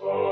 Oh.